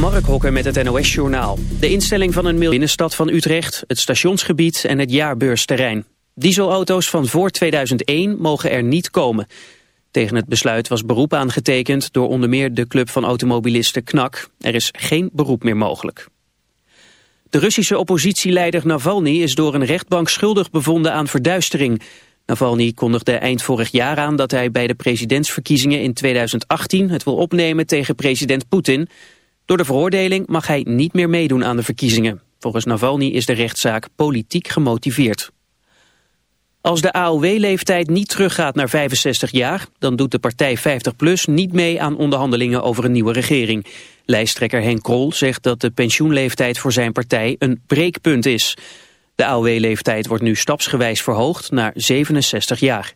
Mark Hokker met het NOS-journaal. De instelling van een binnenstad van Utrecht, het stationsgebied en het jaarbeursterrein. Dieselauto's van voor 2001 mogen er niet komen. Tegen het besluit was beroep aangetekend door onder meer de club van automobilisten KNAK. Er is geen beroep meer mogelijk. De Russische oppositieleider Navalny is door een rechtbank schuldig bevonden aan verduistering. Navalny kondigde eind vorig jaar aan dat hij bij de presidentsverkiezingen in 2018 het wil opnemen tegen president Poetin. Door de veroordeling mag hij niet meer meedoen aan de verkiezingen. Volgens Navalny is de rechtszaak politiek gemotiveerd. Als de AOW-leeftijd niet teruggaat naar 65 jaar... dan doet de partij 50PLUS niet mee aan onderhandelingen over een nieuwe regering. Lijsttrekker Henk Krol zegt dat de pensioenleeftijd voor zijn partij een breekpunt is. De AOW-leeftijd wordt nu stapsgewijs verhoogd naar 67 jaar.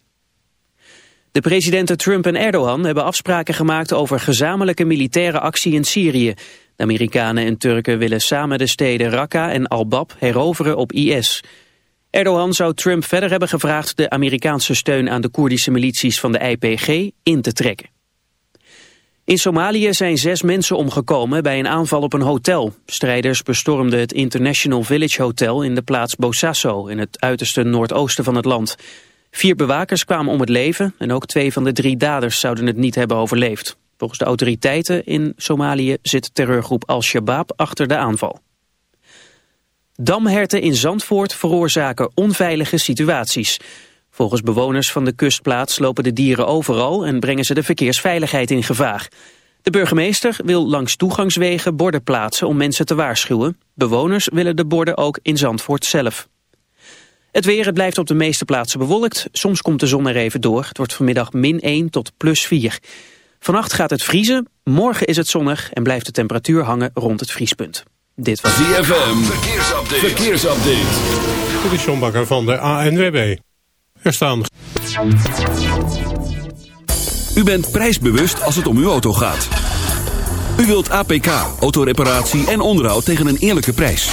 De presidenten Trump en Erdogan hebben afspraken gemaakt over gezamenlijke militaire actie in Syrië. De Amerikanen en Turken willen samen de steden Raqqa en Al-Bab heroveren op IS. Erdogan zou Trump verder hebben gevraagd de Amerikaanse steun aan de Koerdische milities van de IPG in te trekken. In Somalië zijn zes mensen omgekomen bij een aanval op een hotel. Strijders bestormden het International Village Hotel in de plaats Bosaso in het uiterste noordoosten van het land. Vier bewakers kwamen om het leven en ook twee van de drie daders zouden het niet hebben overleefd. Volgens de autoriteiten in Somalië zit terreurgroep Al-Shabaab achter de aanval. Damherten in Zandvoort veroorzaken onveilige situaties. Volgens bewoners van de kustplaats lopen de dieren overal en brengen ze de verkeersveiligheid in gevaar. De burgemeester wil langs toegangswegen borden plaatsen om mensen te waarschuwen. Bewoners willen de borden ook in Zandvoort zelf. Het weer het blijft op de meeste plaatsen bewolkt. Soms komt de zon er even door. Het wordt vanmiddag min 1 tot plus 4. Vannacht gaat het vriezen. Morgen is het zonnig en blijft de temperatuur hangen rond het vriespunt. Dit was ZFM. Verkeersupdate. Verkeersupdate. Dit is John Bakker van de ANWB. Er staan... U bent prijsbewust als het om uw auto gaat. U wilt APK, autoreparatie en onderhoud tegen een eerlijke prijs.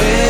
away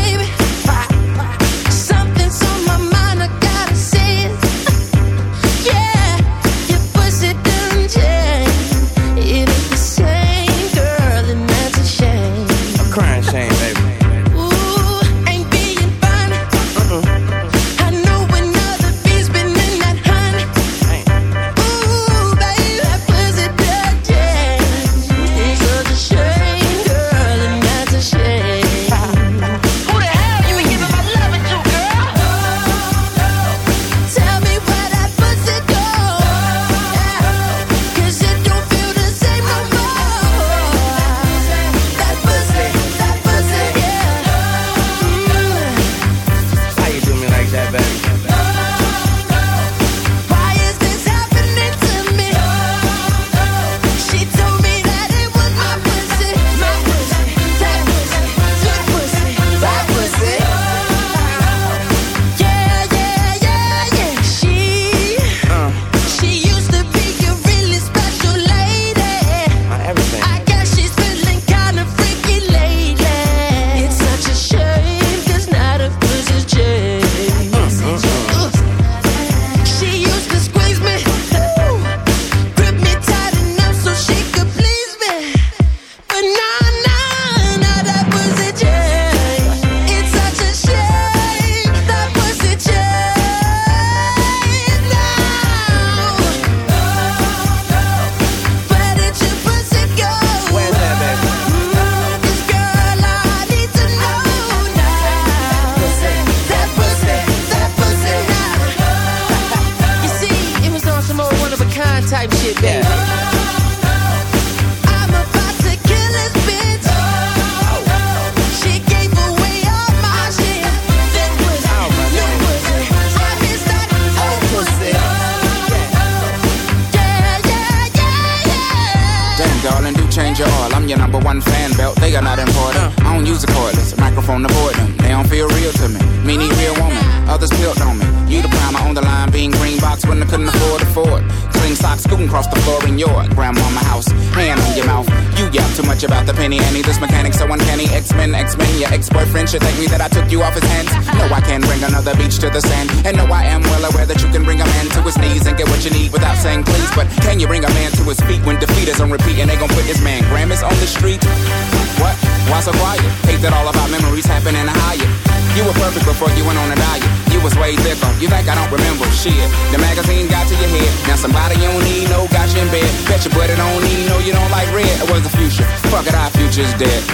just.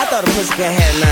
I thought a pussy cat had nine.